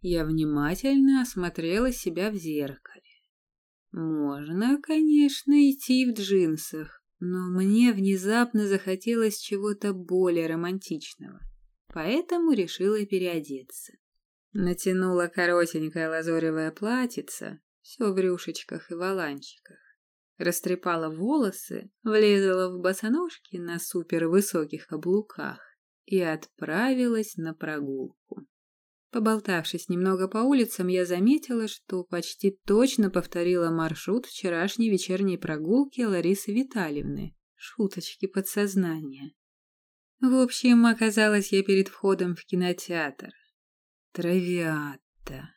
Я внимательно осмотрела себя в зеркале. Можно, конечно, идти в джинсах, но мне внезапно захотелось чего-то более романтичного, поэтому решила переодеться. Натянула коротенькое лазоревое платьице, все в рюшечках и воланчиках. Растрепала волосы, влезла в босоножки на супервысоких каблуках и отправилась на прогулку. Поболтавшись немного по улицам, я заметила, что почти точно повторила маршрут вчерашней вечерней прогулки Ларисы Витальевны. Шуточки подсознания. В общем, оказалась я перед входом в кинотеатр. Травиатта.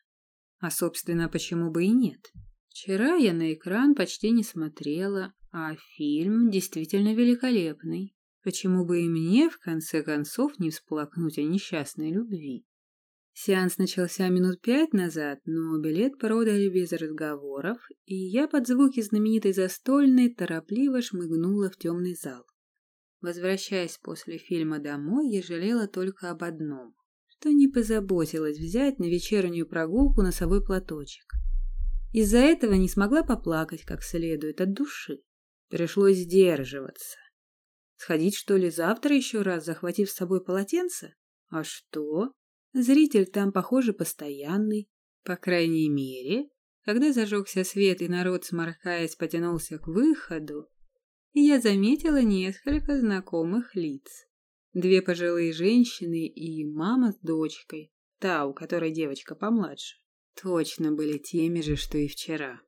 А, собственно, почему бы и нет? Вчера я на экран почти не смотрела, а фильм действительно великолепный. Почему бы и мне, в конце концов, не всплакнуть о несчастной любви? Сеанс начался минут пять назад, но билет продали без разговоров, и я под звуки знаменитой застольной торопливо шмыгнула в темный зал. Возвращаясь после фильма домой, я жалела только об одном, что не позаботилась взять на вечернюю прогулку носовой платочек. Из-за этого не смогла поплакать как следует от души. Пришлось сдерживаться. Сходить, что ли, завтра еще раз, захватив с собой полотенце? А что? Зритель там, похоже, постоянный. По крайней мере, когда зажегся свет и народ, сморкаясь, потянулся к выходу, я заметила несколько знакомых лиц. Две пожилые женщины и мама с дочкой, та, у которой девочка помладше, точно были теми же, что и вчера.